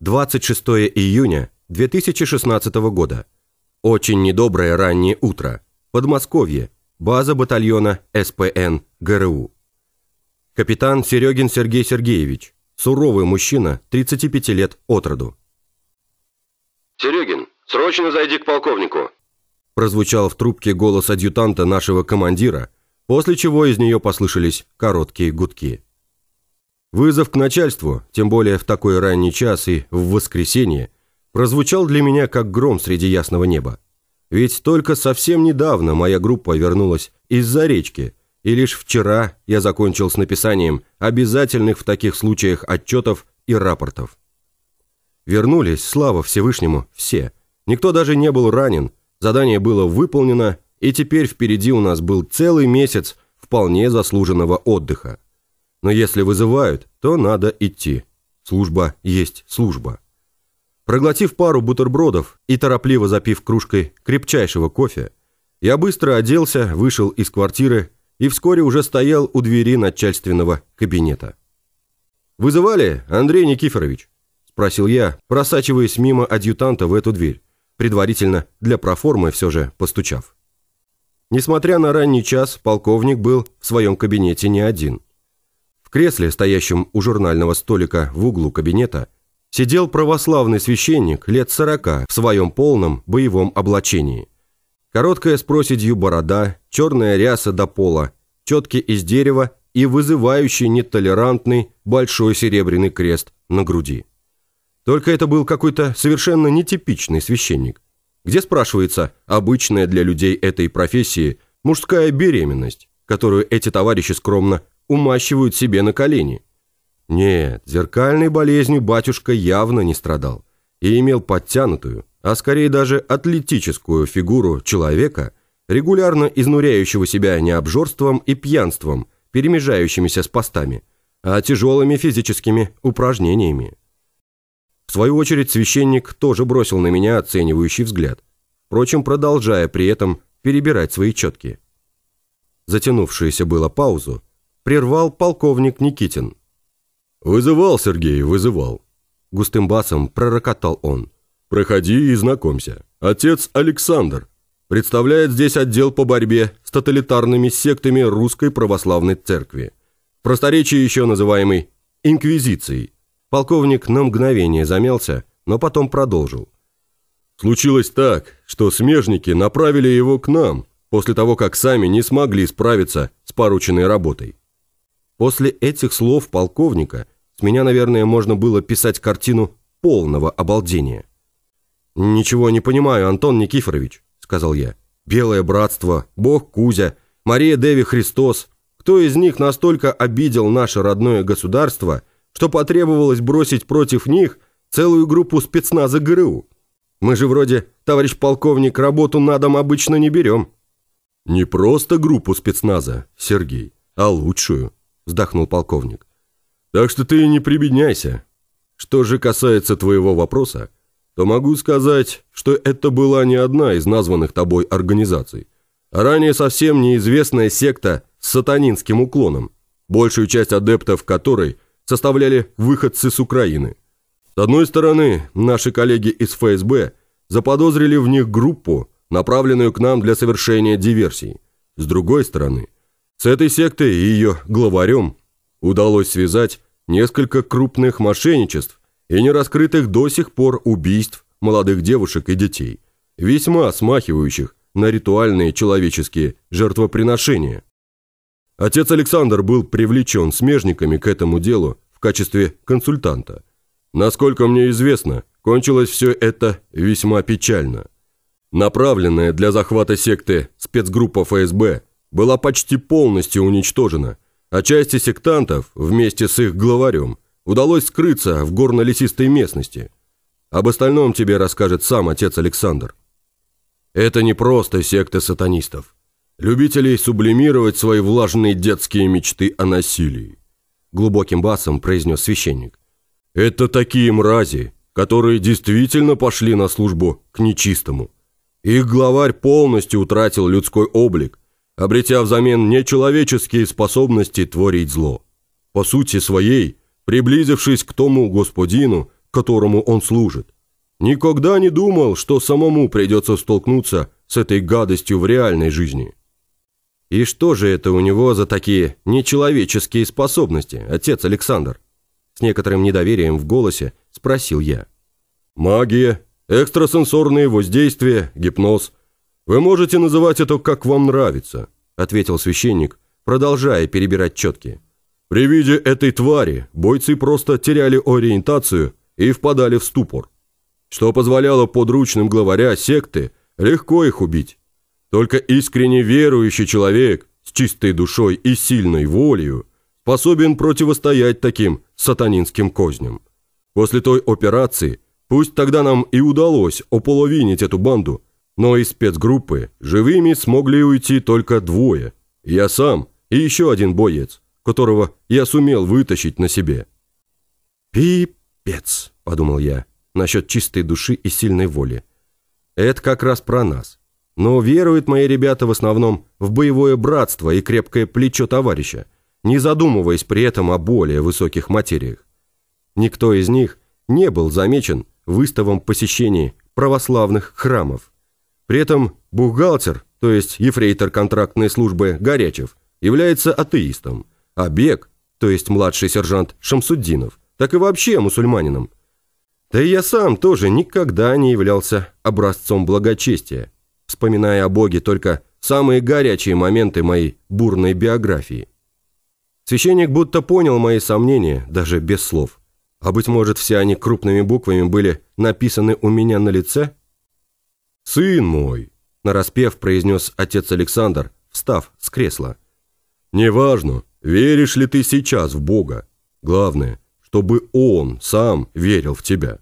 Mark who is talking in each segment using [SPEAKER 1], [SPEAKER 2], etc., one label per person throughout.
[SPEAKER 1] 26 июня 2016 года. Очень недоброе раннее утро. Подмосковье. База батальона СПН ГРУ. Капитан Серегин Сергей Сергеевич. Суровый мужчина, 35 лет от роду.
[SPEAKER 2] «Серегин, срочно зайди к полковнику!»
[SPEAKER 1] Прозвучал в трубке голос адъютанта нашего командира, после чего из нее послышались короткие гудки. Вызов к начальству, тем более в такой ранний час и в воскресенье, прозвучал для меня как гром среди ясного неба. Ведь только совсем недавно моя группа вернулась из-за речки, и лишь вчера я закончил с написанием обязательных в таких случаях отчетов и рапортов. Вернулись, слава Всевышнему, все. Никто даже не был ранен, задание было выполнено, и теперь впереди у нас был целый месяц вполне заслуженного отдыха. Но если вызывают, то надо идти. Служба есть служба. Проглотив пару бутербродов и торопливо запив кружкой крепчайшего кофе, я быстро оделся, вышел из квартиры и вскоре уже стоял у двери начальственного кабинета. «Вызывали, Андрей Никифорович?» – спросил я, просачиваясь мимо адъютанта в эту дверь, предварительно для проформы все же постучав. Несмотря на ранний час, полковник был в своем кабинете не один – в кресле, стоящем у журнального столика в углу кабинета, сидел православный священник лет сорока в своем полном боевом облачении. Короткая с проседью борода, черная ряса до пола, четки из дерева и вызывающий нетолерантный большой серебряный крест на груди. Только это был какой-то совершенно нетипичный священник. Где, спрашивается, обычная для людей этой профессии мужская беременность, которую эти товарищи скромно умащивают себе на колени. Нет, зеркальной болезнью батюшка явно не страдал и имел подтянутую, а скорее даже атлетическую фигуру человека, регулярно изнуряющего себя не обжорством и пьянством, перемежающимися с постами, а тяжелыми физическими упражнениями. В свою очередь священник тоже бросил на меня оценивающий взгляд, впрочем, продолжая при этом перебирать свои четки. Затянувшуюся было паузу прервал полковник Никитин.
[SPEAKER 3] «Вызывал, Сергей, вызывал», –
[SPEAKER 1] густым басом пророкотал он.
[SPEAKER 3] «Проходи и знакомься. Отец Александр представляет здесь отдел по борьбе с тоталитарными сектами Русской Православной Церкви. В просторечии еще называемый Инквизицией».
[SPEAKER 1] Полковник на мгновение замялся, но потом продолжил.
[SPEAKER 3] «Случилось так, что смежники направили его к нам, после того, как сами не смогли справиться с порученной работой.
[SPEAKER 1] После этих слов полковника с меня, наверное, можно было писать картину полного обалдения. «Ничего не понимаю, Антон Никифорович», — сказал я. «Белое братство, Бог Кузя, Мария Деви Христос. Кто из них настолько обидел наше родное государство, что потребовалось бросить против них целую группу спецназа ГРУ? Мы же вроде, товарищ полковник, работу на дом обычно не берем».
[SPEAKER 3] «Не просто группу спецназа, Сергей, а лучшую», вздохнул полковник. «Так что ты не прибедняйся. Что же касается твоего вопроса, то могу сказать, что это была не одна из названных тобой организаций, а ранее совсем неизвестная секта с сатанинским уклоном, большую часть адептов которой составляли выходцы с Украины. С одной стороны, наши коллеги из ФСБ заподозрили в них группу, направленную к нам для совершения диверсий. С другой стороны – с этой сектой и ее главарем удалось связать несколько крупных мошенничеств и нераскрытых до сих пор убийств молодых девушек и детей, весьма смахивающих на ритуальные человеческие жертвоприношения. Отец Александр был привлечен смежниками к этому делу в качестве консультанта. Насколько мне известно, кончилось все это весьма печально. Направленная для захвата секты спецгруппа ФСБ была почти полностью уничтожена, а части сектантов вместе с их главарем удалось скрыться в горно-лесистой местности. Об остальном тебе расскажет сам отец Александр. Это не просто секта сатанистов, любителей сублимировать свои влажные детские мечты о насилии, глубоким басом произнес священник. Это такие мрази, которые действительно пошли на службу к нечистому. Их главарь полностью утратил людской облик обретя взамен нечеловеческие способности творить зло. По сути своей, приблизившись к тому господину, которому он служит. Никогда не думал, что самому придется столкнуться с этой гадостью в реальной жизни.
[SPEAKER 1] И что же это у него за такие нечеловеческие способности, отец Александр? С некоторым недоверием в голосе спросил я.
[SPEAKER 3] Магия, экстрасенсорные воздействия, гипноз. Вы можете называть это как вам нравится, ответил священник, продолжая перебирать четки. При виде этой твари бойцы просто теряли ориентацию и впадали в ступор, что позволяло подручным главаря секты легко их убить. Только искренне верующий человек с чистой душой и сильной волею способен противостоять таким сатанинским козням. После той операции, пусть тогда нам и удалось ополовинить эту банду, но из спецгруппы живыми смогли уйти только двое. Я сам и еще один боец, которого я сумел вытащить на себе.
[SPEAKER 1] «Пипец», — подумал я, насчет чистой души и сильной воли. «Это как раз про нас. Но веруют мои ребята в основном в боевое братство и крепкое плечо товарища, не задумываясь при этом о более высоких материях. Никто из них не был замечен выставом посещений православных храмов. При этом бухгалтер, то есть ефрейтор контрактной службы Горячев, является атеистом, а Бег, то есть младший сержант Шамсуддинов, так и вообще мусульманином. Да и я сам тоже никогда не являлся образцом благочестия вспоминая о Боге только самые горячие моменты моей бурной биографии. Священник будто понял мои сомнения, даже без слов. А быть может, все они крупными буквами были написаны у меня на лице?
[SPEAKER 3] «Сын мой», – нараспев произнес отец Александр, встав с кресла. «Неважно, веришь ли ты сейчас в Бога. Главное, чтобы Он сам верил в тебя.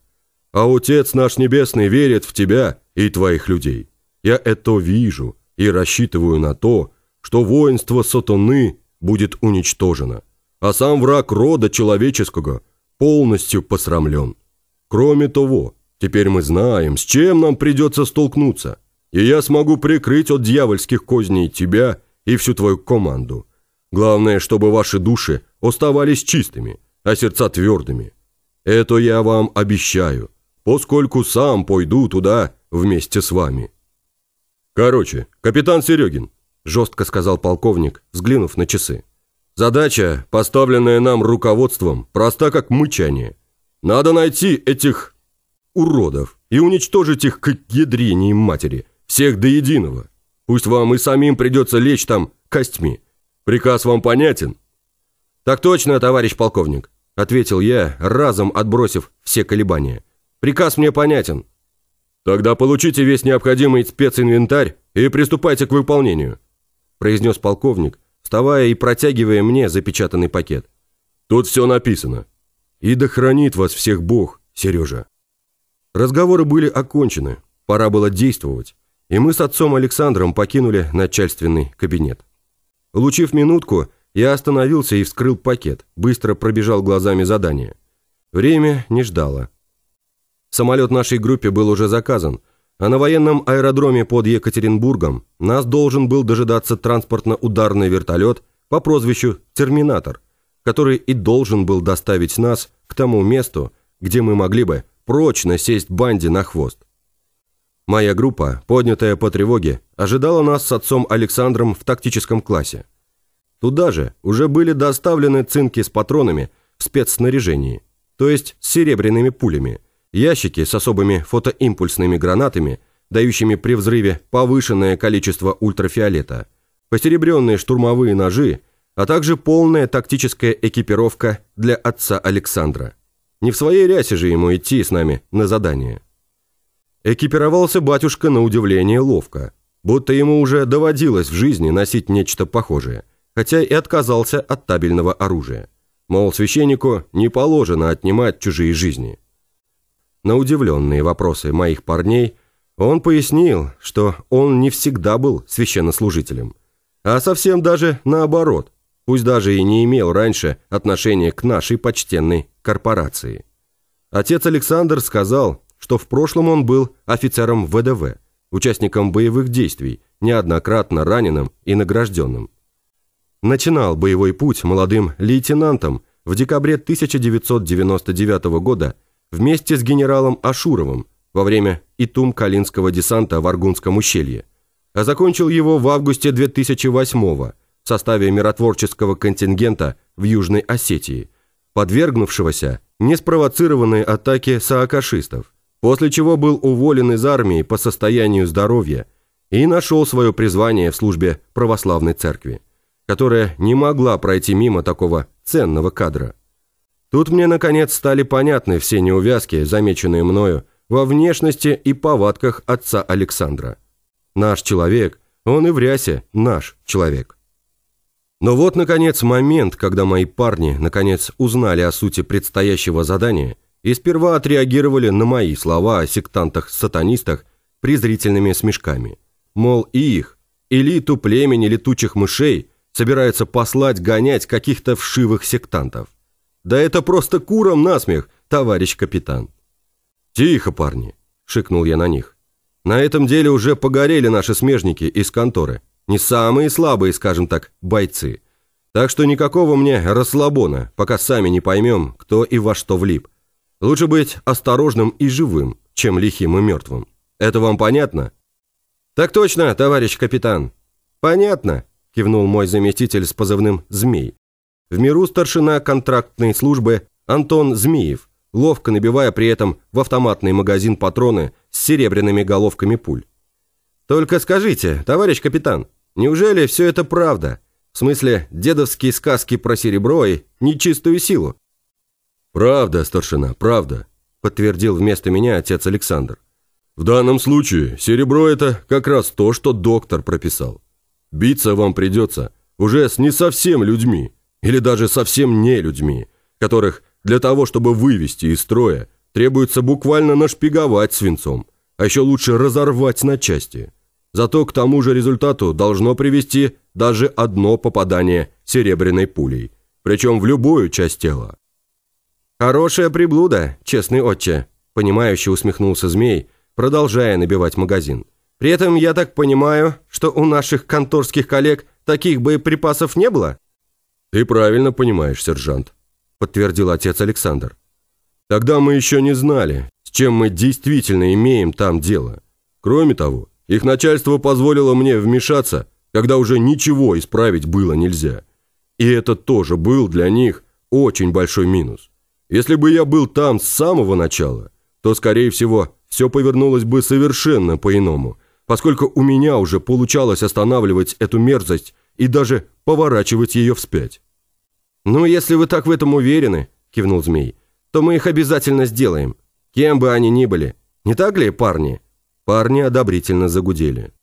[SPEAKER 3] А Отец наш Небесный верит в тебя и твоих людей. Я это вижу и рассчитываю на то, что воинство сатаны будет уничтожено, а сам враг рода человеческого полностью посрамлен. Кроме того, теперь мы знаем, с чем нам придется столкнуться, и я смогу прикрыть от дьявольских козней тебя и всю твою команду. Главное, чтобы ваши души оставались чистыми, а сердца твердыми. Это я вам обещаю, поскольку сам пойду туда вместе с вами». «Короче, капитан Серегин», – жестко сказал полковник, взглянув на часы. «Задача, поставленная нам руководством, проста как мычание. Надо найти этих уродов и уничтожить их к ядрине матери, всех до единого. Пусть вам и самим придется лечь там костьми. Приказ вам понятен?» «Так точно, товарищ полковник», – ответил я, разом отбросив все колебания. «Приказ мне понятен. «Тогда получите весь необходимый специнвентарь и приступайте к выполнению», произнес полковник, вставая и протягивая мне запечатанный пакет. «Тут все написано. И да хранит вас всех Бог, Сережа». Разговоры были окончены, пора было действовать, и мы с отцом Александром покинули начальственный кабинет. Улучив минутку, я остановился и вскрыл пакет, быстро пробежал глазами задание. Время не ждало. Самолет нашей группе был уже заказан, а на военном аэродроме под Екатеринбургом нас должен был дожидаться транспортно-ударный вертолет по прозвищу «Терминатор», который и должен был доставить нас к тому месту, где мы могли бы прочно сесть банде на хвост. Моя группа, поднятая по тревоге, ожидала нас с отцом Александром в тактическом классе. Туда же уже были доставлены цинки с патронами в спецснаряжении, то есть с серебряными пулями – Ящики с особыми фотоимпульсными гранатами, дающими при взрыве повышенное количество ультрафиолета, посеребренные штурмовые ножи, а также полная тактическая экипировка для отца Александра. Не в своей рясе же ему идти с нами на задание. Экипировался батюшка на удивление ловко, будто ему уже доводилось в жизни носить нечто похожее, хотя и отказался от табельного оружия. Мол, священнику не положено отнимать чужие жизни – на удивленные вопросы моих парней он пояснил, что он не всегда был священнослужителем, а совсем даже наоборот, пусть даже и не имел раньше отношения к нашей почтенной корпорации. Отец Александр сказал, что в прошлом он был офицером ВДВ, участником боевых действий, неоднократно раненым и награжденным. Начинал боевой путь молодым лейтенантом в декабре 1999 года
[SPEAKER 1] вместе с генералом Ашуровым во время Итум-Калинского десанта в Аргунском ущелье, а закончил его в августе 2008 в составе миротворческого контингента в Южной Осетии, подвергнувшегося неспровоцированной атаке саакашистов, после чего был уволен из армии по состоянию здоровья и нашел свое призвание в службе православной церкви, которая не могла пройти мимо такого ценного кадра. Тут мне, наконец, стали понятны все неувязки, замеченные мною, во внешности и повадках отца Александра. Наш человек, он и в рясе наш человек. Но вот, наконец, момент, когда мои парни, наконец, узнали о сути предстоящего задания и сперва отреагировали на мои слова о сектантах-сатанистах презрительными смешками. Мол, и их, элиту племени летучих мышей, собираются послать гонять каких-то вшивых сектантов. Да это просто куром насмех, товарищ капитан. «Тихо, парни!» – шикнул я на них. «На этом деле уже погорели наши смежники из конторы. Не самые слабые, скажем так, бойцы. Так что никакого мне расслабона, пока сами не поймем, кто и во что влип. Лучше быть осторожным и живым, чем лихим и мертвым. Это вам понятно?» «Так точно, товарищ капитан». «Понятно», – кивнул мой заместитель с позывным «Змей». В миру старшина контрактной службы Антон Змеев, ловко набивая при этом в автоматный магазин патроны с серебряными головками пуль. «Только скажите, товарищ капитан, неужели все это правда? В смысле, дедовские сказки про серебро и нечистую силу?»
[SPEAKER 3] «Правда, старшина, правда», – подтвердил вместо меня отец Александр. «В данном случае серебро – это как раз то, что доктор прописал. Биться вам придется уже с не совсем людьми, или даже совсем не людьми, которых для того, чтобы вывести из строя, требуется буквально нашпиговать свинцом, а еще лучше разорвать на части. Зато к тому же результату должно привести даже одно попадание серебряной пулей, причем в любую часть тела.
[SPEAKER 1] «Хорошая приблуда, честный отче», – понимающе усмехнулся змей, продолжая набивать магазин. «При этом я так понимаю, что у наших конторских коллег таких боеприпасов не было?»
[SPEAKER 3] «Ты правильно понимаешь, сержант», – подтвердил отец Александр. «Тогда мы еще не знали, с чем мы действительно имеем там дело. Кроме того, их начальство позволило мне вмешаться, когда уже ничего исправить было нельзя. И это тоже был для них очень большой минус. Если бы я был там с самого начала, то, скорее всего, все повернулось бы совершенно по-иному, поскольку у меня уже получалось останавливать эту мерзость и даже поворачивать ее вспять.
[SPEAKER 1] «Ну, если вы так в этом уверены», – кивнул змей, – «то мы их обязательно сделаем, кем бы они ни были. Не так ли, парни?» Парни одобрительно загудели.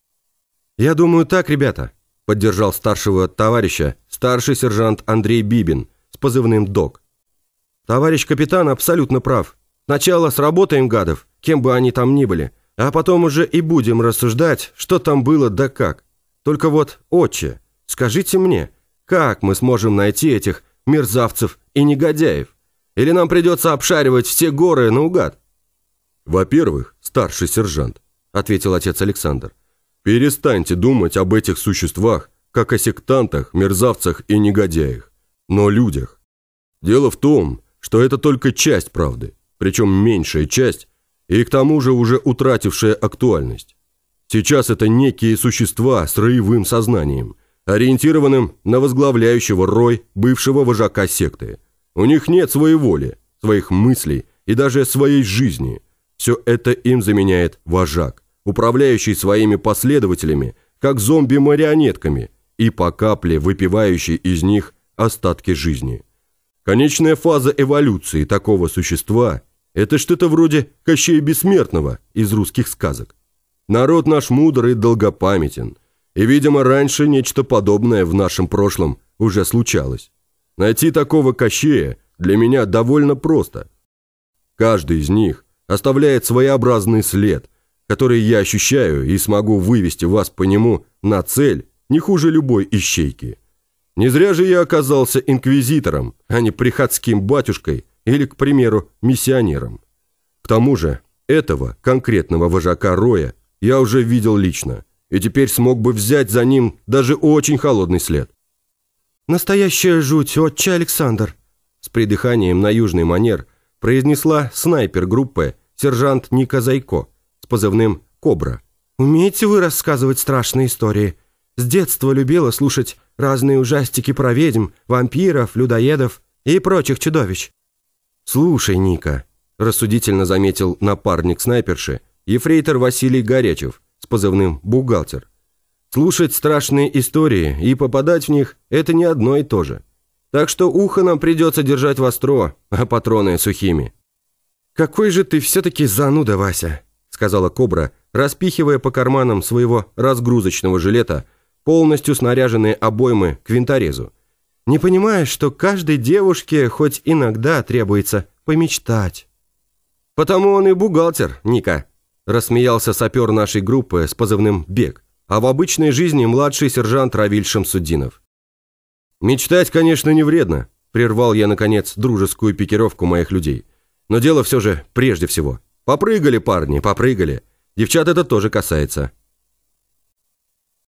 [SPEAKER 1] «Я думаю так, ребята», – поддержал старшего товарища старший сержант Андрей Бибин с позывным «Док». «Товарищ капитан абсолютно прав. Сначала сработаем гадов, кем бы они там ни были, а потом уже и будем рассуждать, что там было да как. Только вот, отче, Скажите мне, как мы сможем найти этих мерзавцев и негодяев? Или нам придется обшаривать все горы наугад?»
[SPEAKER 3] «Во-первых, старший сержант», – ответил отец Александр, – «перестаньте думать об этих существах, как о сектантах, мерзавцах и негодяях, но людях. Дело в том, что это только часть правды, причем меньшая часть, и к тому же уже утратившая актуальность. Сейчас это некие существа с роевым сознанием – ориентированным на возглавляющего рой бывшего вожака секты. У них нет своей воли, своих мыслей и даже своей жизни. Все это им заменяет вожак, управляющий своими последователями, как зомби-марионетками, и по капле выпивающий из них остатки жизни. Конечная фаза эволюции такого существа – это что-то вроде Кощея Бессмертного из русских сказок. Народ наш мудрый и долгопамятен – и, видимо, раньше нечто подобное в нашем прошлом уже случалось. Найти такого кощея для меня довольно просто. Каждый из них оставляет своеобразный след, который я ощущаю и смогу вывести вас по нему на цель не хуже любой ищейки. Не зря же я оказался инквизитором, а не приходским батюшкой или, к примеру, миссионером. К тому же, этого конкретного вожака Роя я уже видел лично – и теперь смог бы взять за ним даже очень холодный след.
[SPEAKER 1] «Настоящая жуть, отче Александр!» С придыханием на южный манер произнесла снайпер группы сержант Ника Зайко позывным «Кобра». «Умеете вы рассказывать страшные истории? С детства любила слушать разные ужастики про ведьм, вампиров, людоедов и прочих чудовищ». «Слушай, Ника», – рассудительно заметил напарник снайперши, ефрейтор Василий Горячев с позывным «Бухгалтер». Слушать страшные истории и попадать в них – это не одно и то же. Так что ухо нам придется держать востро, а патроны сухими. «Какой же ты все-таки зануда, Вася», – сказала Кобра, распихивая по карманам своего разгрузочного жилета полностью снаряженные обоймы к винторезу. «Не понимаешь, что каждой девушке хоть иногда требуется помечтать?» «Потому он и бухгалтер, Ника», – рассмеялся сапер нашей группы с позывным «Бег», а в обычной жизни младший сержант Равиль Шамсуддинов. «Мечтать, конечно, не вредно», – прервал я, наконец, дружескую пикировку моих людей. «Но дело все же прежде всего. Попрыгали, парни, попрыгали. Девчат это тоже касается.